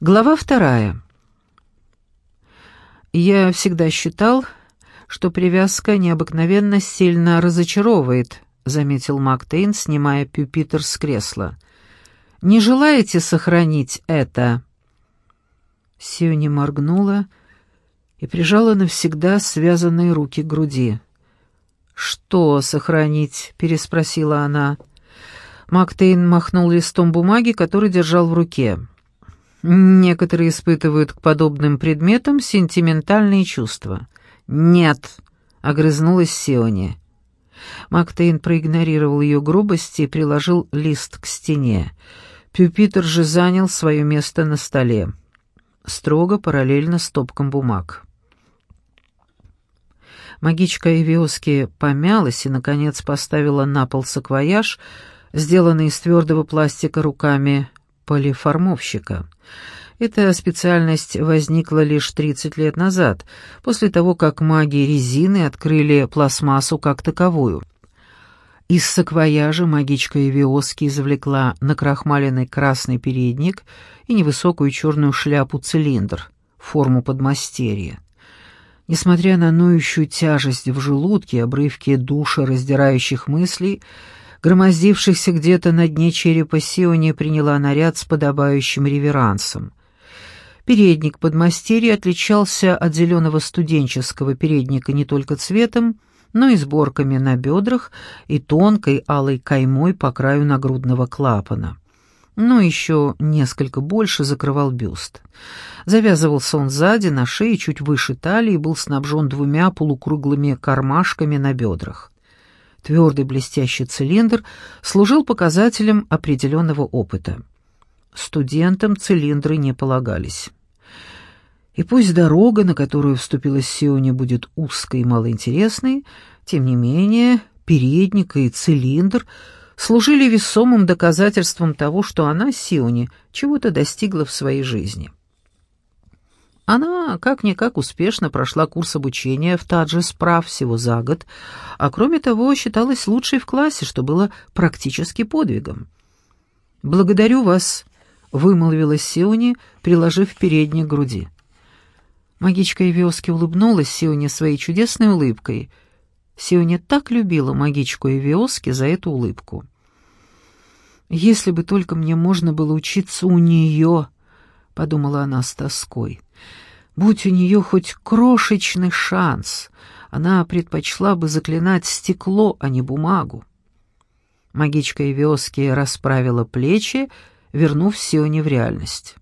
Глава вторая. Я всегда считал, что привязка необыкновенно сильно разочаровывает, заметил Мактейн, снимая пюпитер с кресла. Не желаете сохранить это? Сиони моргнула и прижала навсегда связанные руки к груди. «Что сохранить?» — переспросила она. Мактейн махнул листом бумаги, который держал в руке. Некоторые испытывают к подобным предметам сентиментальные чувства. «Нет», — огрызнулась Сиони. Мактейн проигнорировал ее грубость и приложил лист к стене. Пюпитер же занял свое место на столе, строго параллельно стопкам бумаг. Магичка Эвиоски помялась и, наконец, поставила на пол саквояж, сделанный из твердого пластика руками полиформовщика. Эта специальность возникла лишь 30 лет назад, после того, как маги резины открыли пластмассу как таковую. Из саквояжа магичка Эвиоски извлекла накрахмаленный красный передник и невысокую черную шляпу-цилиндр, форму подмастерья. Несмотря на ноющую тяжесть в желудке, обрывки душа раздирающих мыслей, громоздившихся где-то на дне черепа Сиони приняла наряд с подобающим реверансом. Передник подмастерья отличался от зеленого студенческого передника не только цветом, но и сборками на бедрах и тонкой алой каймой по краю нагрудного клапана. Но еще несколько больше закрывал бюст. Завязывался он сзади, на шее, чуть выше талии, был снабжен двумя полукруглыми кармашками на бедрах. Твердый блестящий цилиндр служил показателем определенного опыта. Студентам цилиндры не полагались. И пусть дорога, на которую вступила Сиони, будет узкой и малоинтересной, тем не менее передник и цилиндр служили весомым доказательством того, что она, Сиони, чего-то достигла в своей жизни. Она как-никак успешно прошла курс обучения в Тадже справ всего за год, а кроме того считалась лучшей в классе, что было практически подвигом. «Благодарю вас», — вымолвила Сиони, приложив передней к груди. Магичка Эвиоски улыбнулась Сионе своей чудесной улыбкой. Сионе так любила магичку Эвиоски за эту улыбку. «Если бы только мне можно было учиться у нее», — подумала она с тоской. Будь у нее хоть крошечный шанс, она предпочла бы заклинать стекло, а не бумагу. Магичка Эвиоски расправила плечи, вернув Сионе в реальность.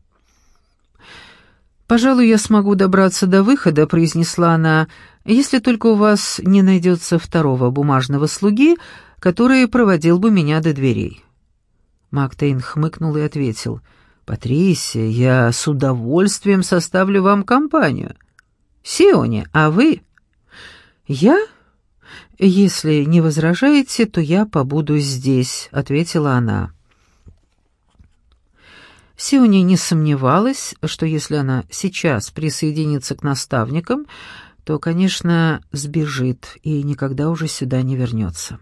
«Пожалуй, я смогу добраться до выхода», — произнесла она, «если только у вас не найдется второго бумажного слуги, который проводил бы меня до дверей». Мактейн хмыкнул и ответил — «Патрисия, я с удовольствием составлю вам компанию. Сиони, а вы?» «Я? Если не возражаете, то я побуду здесь», — ответила она. Сиони не сомневалась, что если она сейчас присоединится к наставникам, то, конечно, сбежит и никогда уже сюда не вернется.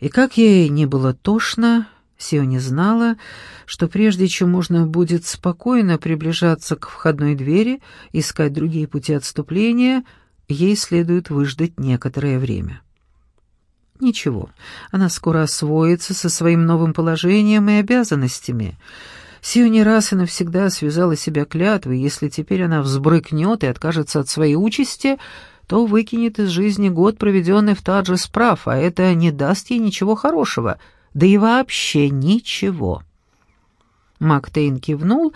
И как ей не было тошно, Сиони знала, что прежде чем можно будет спокойно приближаться к входной двери, искать другие пути отступления, ей следует выждать некоторое время. Ничего, она скоро освоится со своим новым положением и обязанностями. Сиони раз и навсегда связала себя клятвой, если теперь она взбрыкнет и откажется от своей участи, то выкинет из жизни год, проведенный в Тадже справ, а это не даст ей ничего хорошего — да и вообще ничего. Мактейн кивнул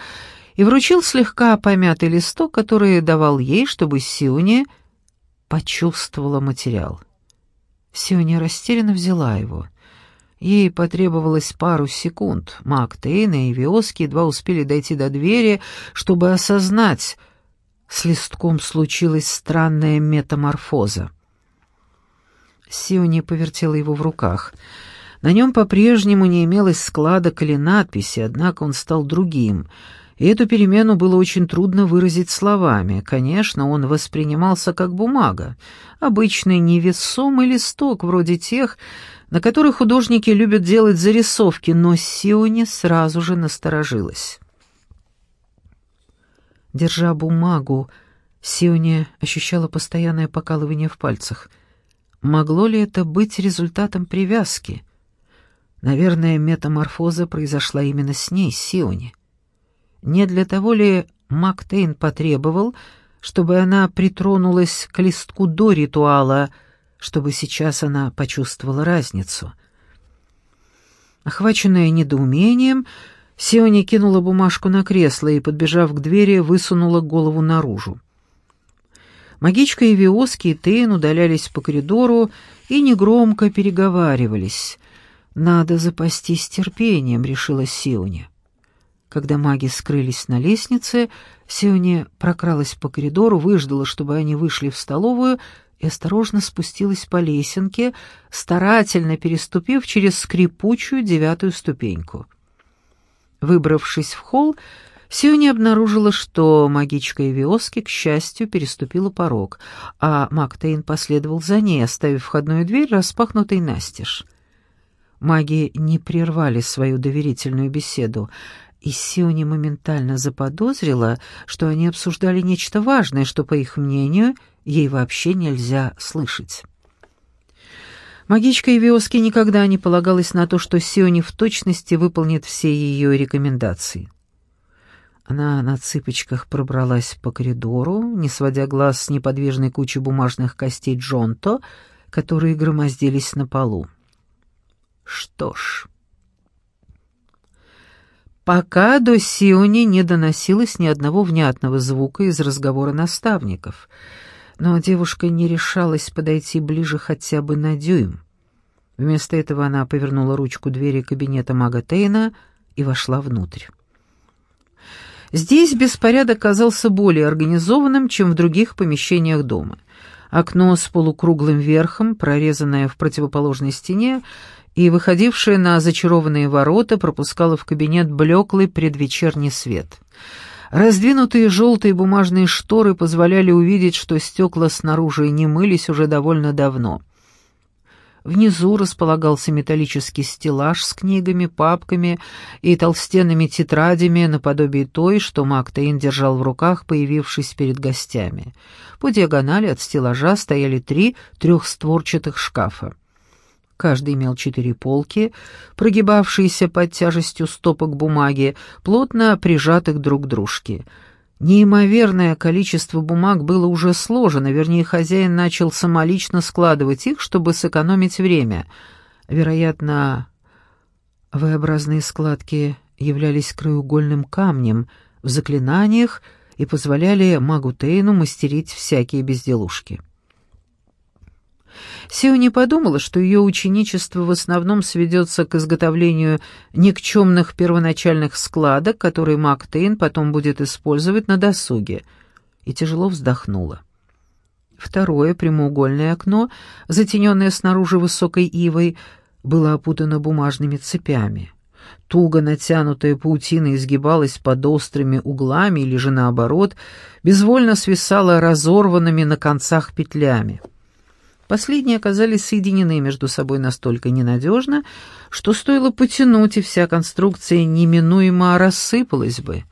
и вручил слегка помятый листок, который давал ей, чтобы Сиони почувствовала материал. Сиони растерянно взяла его. Ей потребовалось пару секунд. Мактейн и Виоски едва успели дойти до двери, чтобы осознать, с листком случилась странная метаморфоза. Сиони повертела его в руках — на нем по-прежнему не имелось складок или надписи, однако он стал другим, и эту перемену было очень трудно выразить словами. Конечно, он воспринимался как бумага, обычный невесомый листок, вроде тех, на которых художники любят делать зарисовки, но Сиони сразу же насторожилась. Держа бумагу, Сионе ощущала постоянное покалывание в пальцах. Могло ли это быть результатом привязки? Наверное, метаморфоза произошла именно с ней, Сионе. Не для того ли Мактейн потребовал, чтобы она притронулась к листку до ритуала, чтобы сейчас она почувствовала разницу? Охваченная недоумением, Сиони кинула бумажку на кресло и, подбежав к двери, высунула голову наружу. Магичка и Виоски и Тейн удалялись по коридору и негромко переговаривались. «Надо запастись терпением», — решила Сиони. Когда маги скрылись на лестнице, Сиони прокралась по коридору, выждала, чтобы они вышли в столовую, и осторожно спустилась по лесенке, старательно переступив через скрипучую девятую ступеньку. Выбравшись в холл, Сиони обнаружила, что магичка Эвиоски, к счастью, переступила порог, а Мактейн последовал за ней, оставив входную дверь распахнутой настежь. Маги не прервали свою доверительную беседу, и Сиони моментально заподозрила, что они обсуждали нечто важное, что, по их мнению, ей вообще нельзя слышать. Магичка Ивиоски никогда не полагалась на то, что Сиони в точности выполнит все ее рекомендации. Она на цыпочках пробралась по коридору, не сводя глаз с неподвижной кучи бумажных костей Джонто, которые громоздились на полу. Что ж... Пока до Сиони не доносилось ни одного внятного звука из разговора наставников — но девушка не решалась подойти ближе хотя бы на дюйм. Вместо этого она повернула ручку двери кабинета мага Тейна и вошла внутрь. Здесь беспорядок казался более организованным, чем в других помещениях дома. Окно с полукруглым верхом, прорезанное в противоположной стене, и выходившее на зачарованные ворота пропускало в кабинет блеклый предвечерний свет — Раздвинутые желтые бумажные шторы позволяли увидеть, что стекла снаружи не мылись уже довольно давно. Внизу располагался металлический стеллаж с книгами, папками и толстенными тетрадями наподобие той, что Мактейн держал в руках, появившись перед гостями. По диагонали от стеллажа стояли три трехстворчатых шкафа. Каждый имел четыре полки, прогибавшиеся под тяжестью стопок бумаги, плотно прижатых друг к дружке. Неимоверное количество бумаг было уже сложено, вернее, хозяин начал самолично складывать их, чтобы сэкономить время. Вероятно, V-образные складки являлись краеугольным камнем в заклинаниях и позволяли магу Тейну мастерить всякие безделушки. Сио не подумала, что ее ученичество в основном сведется к изготовлению никчемных первоначальных складок, которые Мак Тейн потом будет использовать на досуге, и тяжело вздохнула. Второе прямоугольное окно, затененное снаружи высокой ивой, было опутано бумажными цепями. Туго натянутая паутина изгибалась под острыми углами или же наоборот, безвольно свисала разорванными на концах петлями. Последние оказались соединены между собой настолько ненадежно, что стоило потянуть, и вся конструкция неминуемо рассыпалась бы.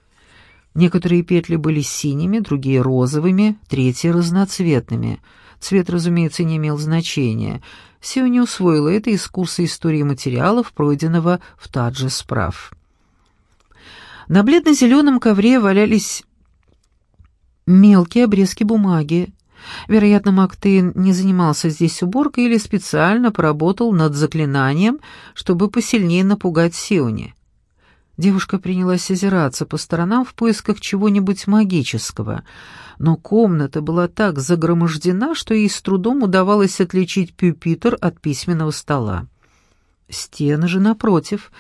Некоторые петли были синими, другие — розовыми, третьи — разноцветными. Цвет, разумеется, не имел значения. Сио не усвоила это из курса истории материалов, пройденного в Тадже справ. На бледно-зеленом ковре валялись мелкие обрезки бумаги, Вероятно, Мактейн не занимался здесь уборкой или специально поработал над заклинанием, чтобы посильнее напугать Сиони. Девушка принялась озираться по сторонам в поисках чего-нибудь магического, но комната была так загромождена, что ей с трудом удавалось отличить пюпитр от письменного стола. Стены же, напротив,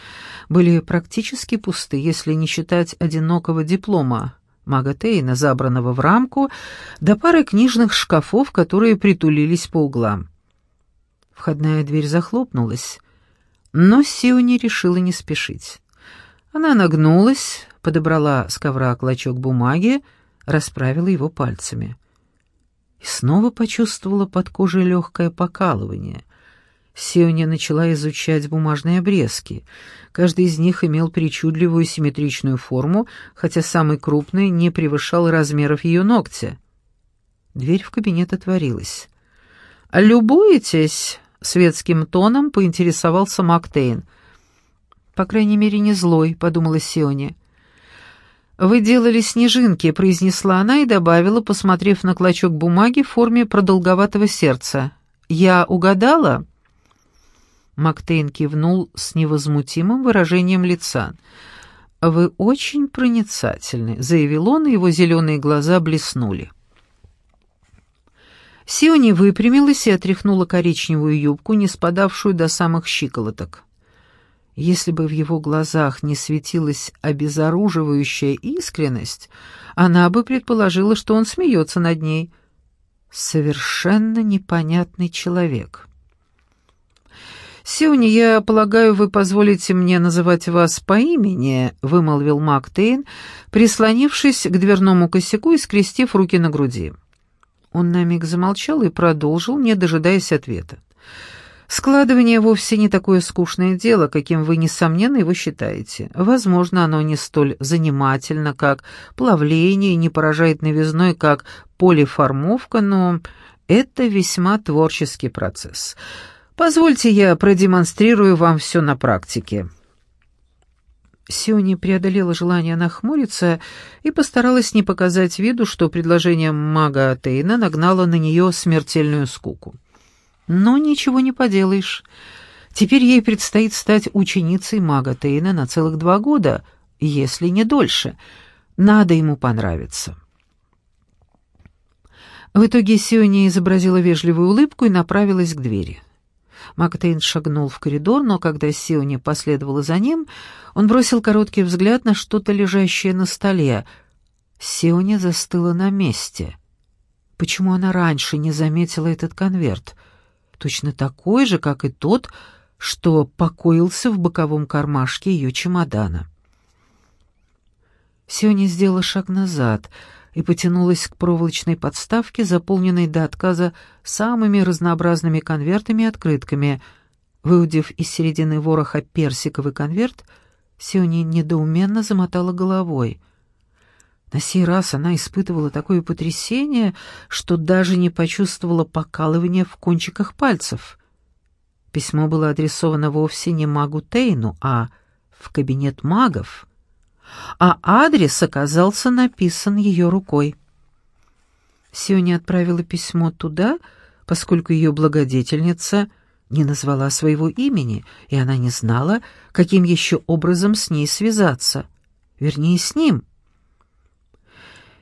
были практически пусты, если не считать одинокого диплома мага Тейна, забранного в рамку, до пары книжных шкафов, которые притулились по углам. Входная дверь захлопнулась, но Сиони решила не спешить. Она нагнулась, подобрала с ковра клочок бумаги, расправила его пальцами. И снова почувствовала под кожей легкое покалывание. Сиони начала изучать бумажные обрезки. Каждый из них имел причудливую симметричную форму, хотя самый крупный не превышал размеров ее ногтя. Дверь в кабинет отворилась. «Любуетесь?» — светским тоном поинтересовался Мактейн. «По крайней мере, не злой», — подумала Сиони. «Вы делали снежинки», — произнесла она и добавила, посмотрев на клочок бумаги в форме продолговатого сердца. «Я угадала?» Мактейн кивнул с невозмутимым выражением лица. «Вы очень проницательны», — заявил он, и его зеленые глаза блеснули. Сиони выпрямилась и отряхнула коричневую юбку, не спадавшую до самых щиколоток. Если бы в его глазах не светилась обезоруживающая искренность, она бы предположила, что он смеется над ней. Совершенно непонятный человек. «Сиони, я полагаю, вы позволите мне называть вас по имени», — вымолвил Мактейн, прислонившись к дверному косяку и скрестив руки на груди. Он на миг замолчал и продолжил, не дожидаясь ответа. Складывание вовсе не такое скучное дело, каким вы, несомненно, его считаете. Возможно, оно не столь занимательно, как плавление, не поражает новизной, как полиформовка, но это весьма творческий процесс. Позвольте я продемонстрирую вам все на практике». Сиони преодолела желание нахмуриться и постаралась не показать виду, что предложение мага Тейна нагнало на нее смертельную скуку. Но ничего не поделаешь. Теперь ей предстоит стать ученицей мага Тейна на целых два года, если не дольше. Надо ему понравиться. В итоге Сиони изобразила вежливую улыбку и направилась к двери. Мактейн шагнул в коридор, но когда Сиони последовала за ним, он бросил короткий взгляд на что-то лежащее на столе. Сиони застыла на месте. Почему она раньше не заметила этот конверт? Точно такой же, как и тот, что покоился в боковом кармашке ее чемодана. Сиони сделала шаг назад — и потянулась к проволочной подставке, заполненной до отказа самыми разнообразными конвертами и открытками. Выудив из середины вороха персиковый конверт, Сиони недоуменно замотала головой. На сей раз она испытывала такое потрясение, что даже не почувствовала покалывания в кончиках пальцев. Письмо было адресовано вовсе не магу Тейну, а в кабинет магов — а адрес оказался написан ее рукой. Сиони отправила письмо туда, поскольку ее благодетельница не назвала своего имени, и она не знала, каким еще образом с ней связаться, вернее, с ним.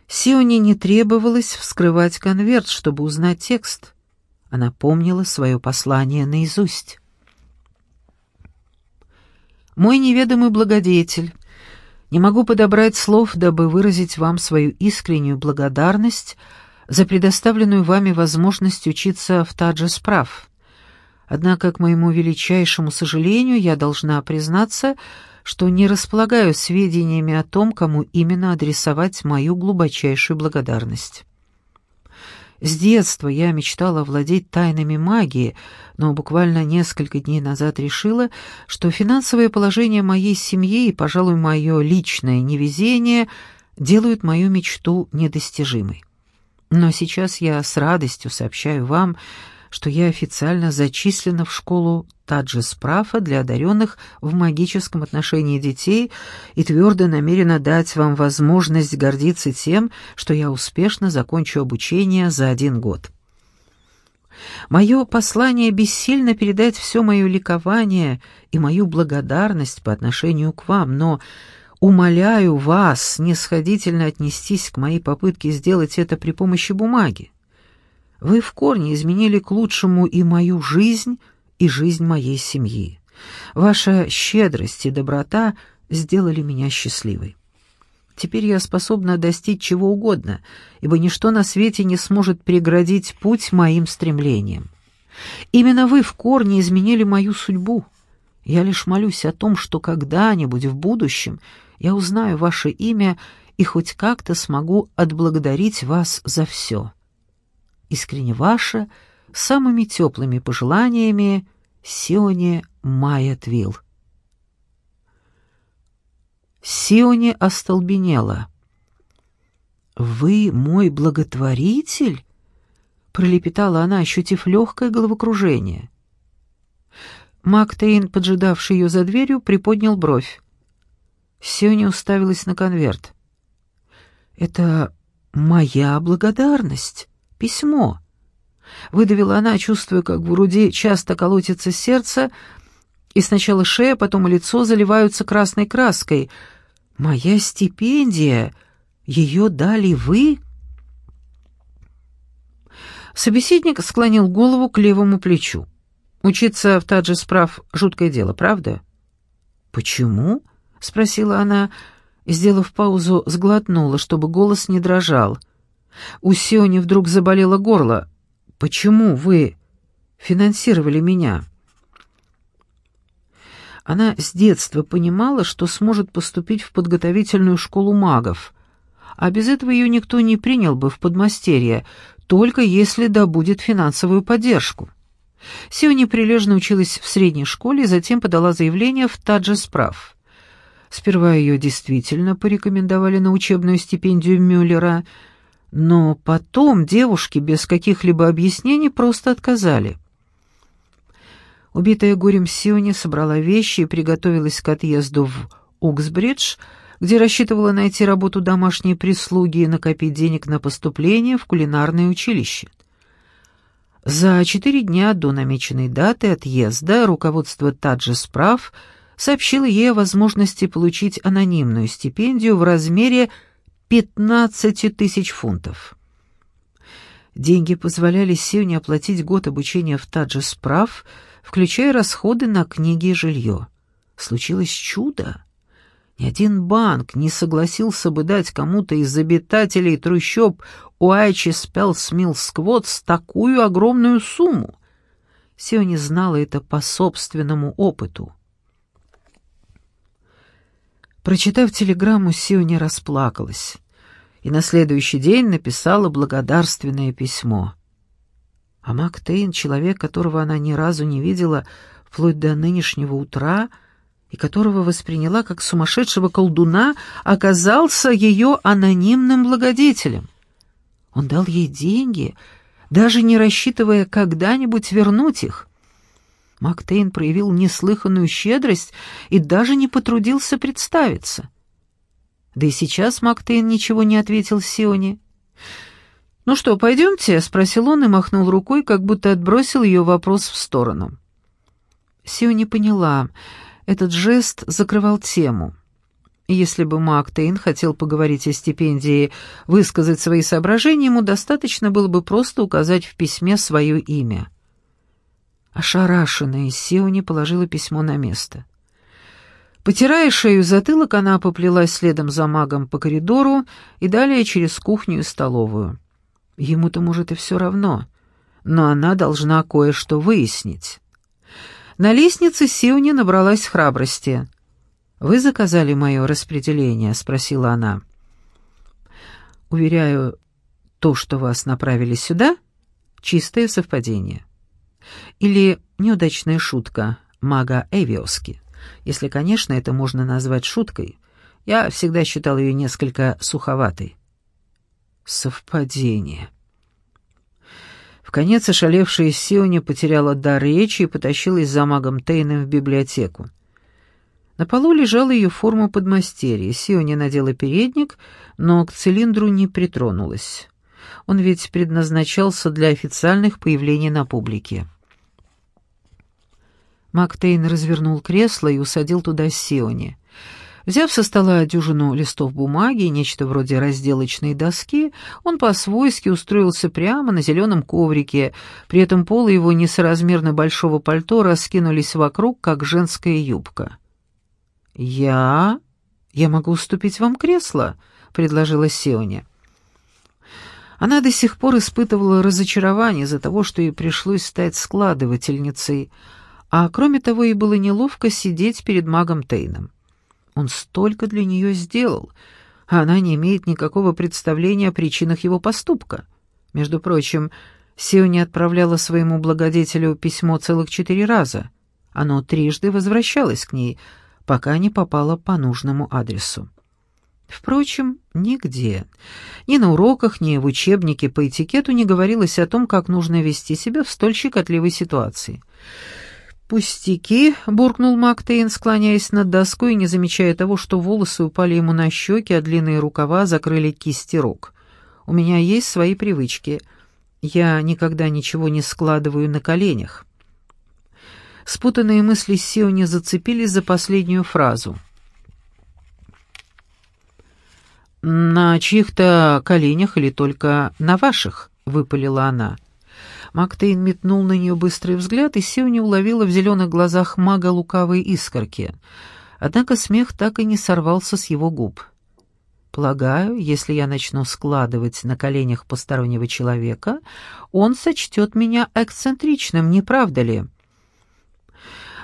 Сионе не требовалось вскрывать конверт, чтобы узнать текст. Она помнила свое послание наизусть. «Мой неведомый благодетель, не могу подобрать слов, дабы выразить вам свою искреннюю благодарность за предоставленную вами возможность учиться в Тадже справ. Однако, к моему величайшему сожалению, я должна признаться, что не располагаю сведениями о том, кому именно адресовать мою глубочайшую благодарность. С детства я мечтала владеть тайнами магии, но буквально несколько дней назад решила, что финансовое положение моей семьи и, пожалуй, мое личное невезение делают мою мечту недостижимой. Но сейчас я с радостью сообщаю вам, что я официально зачислена в школу Таджи-Спрафа для одаренных в магическом отношении детей и твердо намерена дать вам возможность гордиться тем, что я успешно закончу обучение за один год. Мое послание бессильно передать все мое ликование и мою благодарность по отношению к вам, но умоляю вас снисходительно отнестись к моей попытке сделать это при помощи бумаги. Вы в корне изменили к лучшему и мою жизнь, и жизнь моей семьи. Ваша щедрость и доброта сделали меня счастливой. Теперь я способна достичь чего угодно, ибо ничто на свете не сможет преградить путь моим стремлениям. Именно вы в корне изменили мою судьбу. Я лишь молюсь о том, что когда-нибудь в будущем я узнаю ваше имя и хоть как-то смогу отблагодарить вас за все. Искренне ваша, самыми теплыми пожеланиями, Сионе Майетвилл. Сионе остолбенела. «Вы мой благотворитель?» — пролепетала она, ощутив легкое головокружение. Мактейн, поджидавший ее за дверью, приподнял бровь. Сионе уставилась на конверт. «Это моя благодарность. Письмо». Выдавила она, чувствуя, как в груди часто колотится сердце, и сначала шея, потом лицо заливаются красной краской. «Моя стипендия! Ее дали вы?» Собеседник склонил голову к левому плечу. «Учиться в Тадже справ — жуткое дело, правда?» «Почему?» — спросила она, сделав паузу, сглотнула, чтобы голос не дрожал. У Сиони вдруг заболело горло. «Почему вы финансировали меня?» Она с детства понимала, что сможет поступить в подготовительную школу магов, а без этого ее никто не принял бы в подмастерье, только если добудет финансовую поддержку. Сиони прилежно училась в средней школе и затем подала заявление в Таджесправ. Сперва ее действительно порекомендовали на учебную стипендию Мюллера, но потом девушки без каких-либо объяснений просто отказали. Убитая горем Сиони собрала вещи и приготовилась к отъезду в Уксбридж, где рассчитывала найти работу домашней прислуги и накопить денег на поступление в кулинарное училище. За четыре дня до намеченной даты отъезда руководство Таджи справ сообщило ей о возможности получить анонимную стипендию в размере 15 тысяч фунтов. Деньги позволяли Сионе оплатить год обучения в Таджи справ, включая расходы на книги и жилье. Случилось чудо. Ни один банк не согласился бы дать кому-то из обитателей трущоб Уайчи Сквотс такую огромную сумму. Сиони знала это по собственному опыту. Прочитав телеграмму, Сиони расплакалась и на следующий день написала благодарственное письмо. А Мак Тейн, человек, которого она ни разу не видела вплоть до нынешнего утра, — и которого восприняла как сумасшедшего колдуна, оказался ее анонимным благодетелем. Он дал ей деньги, даже не рассчитывая когда-нибудь вернуть их. Мактейн проявил неслыханную щедрость и даже не потрудился представиться. Да и сейчас Мактейн ничего не ответил Сионе. «Ну что, пойдемте?» — спросил он и махнул рукой, как будто отбросил ее вопрос в сторону. Сионе поняла — этот жест закрывал тему. Если бы Мак Тейн хотел поговорить о стипендии, высказать свои соображения, ему достаточно было бы просто указать в письме свое имя. Ошарашенная Сиони положила письмо на место. Потирая шею затылок, она поплелась следом за магом по коридору и далее через кухню и столовую. Ему-то, может, и все равно, но она должна кое-что выяснить. На лестнице Сиони набралась храбрости. «Вы заказали мое распределение?» — спросила она. «Уверяю, то, что вас направили сюда, — чистое совпадение. Или неудачная шутка мага Эвиоски, если, конечно, это можно назвать шуткой. Я всегда считал ее несколько суховатой». «Совпадение», в конец ошалевшая Сиони потеряла дар речи и потащилась за магом Тейном в библиотеку. На полу лежала ее форма подмастерья. Сиони надела передник, но к цилиндру не притронулась. Он ведь предназначался для официальных появлений на публике. Мак Тейн развернул кресло и усадил туда Сиони. Взяв со стола дюжину листов бумаги, нечто вроде разделочной доски, он по-свойски устроился прямо на зеленом коврике, при этом полы его несоразмерно большого пальто раскинулись вокруг, как женская юбка. «Я? Я могу уступить вам кресло?» — предложила Сионе. Она до сих пор испытывала разочарование из-за того, что ей пришлось стать складывательницей, а кроме того ей было неловко сидеть перед магом Тейном. Он столько для нее сделал, а она не имеет никакого представления о причинах его поступка. Между прочим, Сиони отправляла своему благодетелю письмо целых четыре раза. Оно трижды возвращалось к ней, пока не попало по нужному адресу. Впрочем, нигде, ни на уроках, ни в учебнике по этикету не говорилось о том, как нужно вести себя в столь щекотливой ситуации. «Пустяки», — буркнул Мактейн, склоняясь над доской не замечая того, что волосы упали ему на щеки, а длинные рукава закрыли кисти рук. «У меня есть свои привычки». Я никогда ничего не складываю на коленях. Спутанные мысли Сиони зацепились за последнюю фразу. «На чьих-то коленях или только на ваших?» — выпалила она. Мактейн метнул на нее быстрый взгляд, и Сиони уловила в зеленых глазах мага лукавые искорки. Однако смех так и не сорвался с его губ. Полагаю, если я начну складывать на коленях постороннего человека, он сочтет меня эксцентричным, не правда ли?»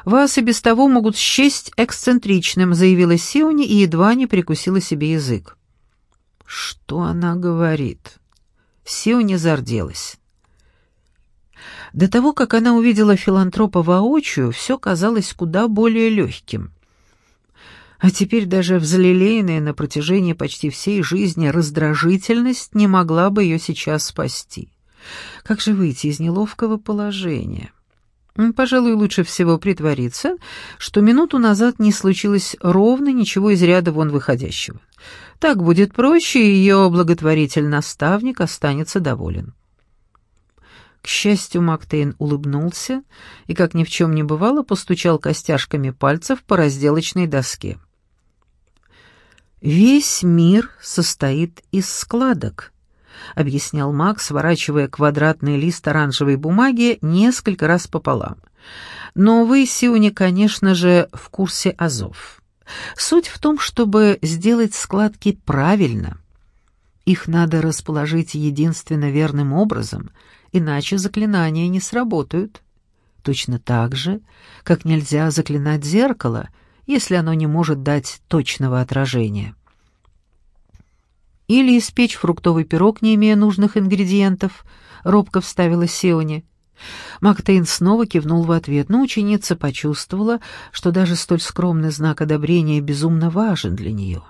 «Вас и без того могут счесть эксцентричным», — заявила Сиони и едва не прикусила себе язык. «Что она говорит?» Сиони зарделась. До того, как она увидела филантропа воочию, все казалось куда более легким. А теперь даже взлелеянная на протяжении почти всей жизни раздражительность не могла бы ее сейчас спасти. Как же выйти из неловкого положения? Пожалуй, лучше всего притвориться, что минуту назад не случилось ровно ничего из ряда вон выходящего. Так будет проще, и ее благотворитель-наставник останется доволен. К счастью, Мактейн улыбнулся и, как ни в чем не бывало, постучал костяшками пальцев по разделочной доске. «Весь мир состоит из складок», — объяснял Макс, сворачивая квадратный лист оранжевой бумаги несколько раз пополам. «Но вы, Сиуни, конечно же, в курсе азов. Суть в том, чтобы сделать складки правильно. Их надо расположить единственно верным образом, иначе заклинания не сработают. Точно так же, как нельзя заклинать зеркало — если оно не может дать точного отражения. Или испечь фруктовый пирог, не имея нужных ингредиентов, робко вставила Сеони. Мактейн снова кивнул в ответ, но ученица почувствовала, что даже столь скромный знак одобрения безумно важен для нее.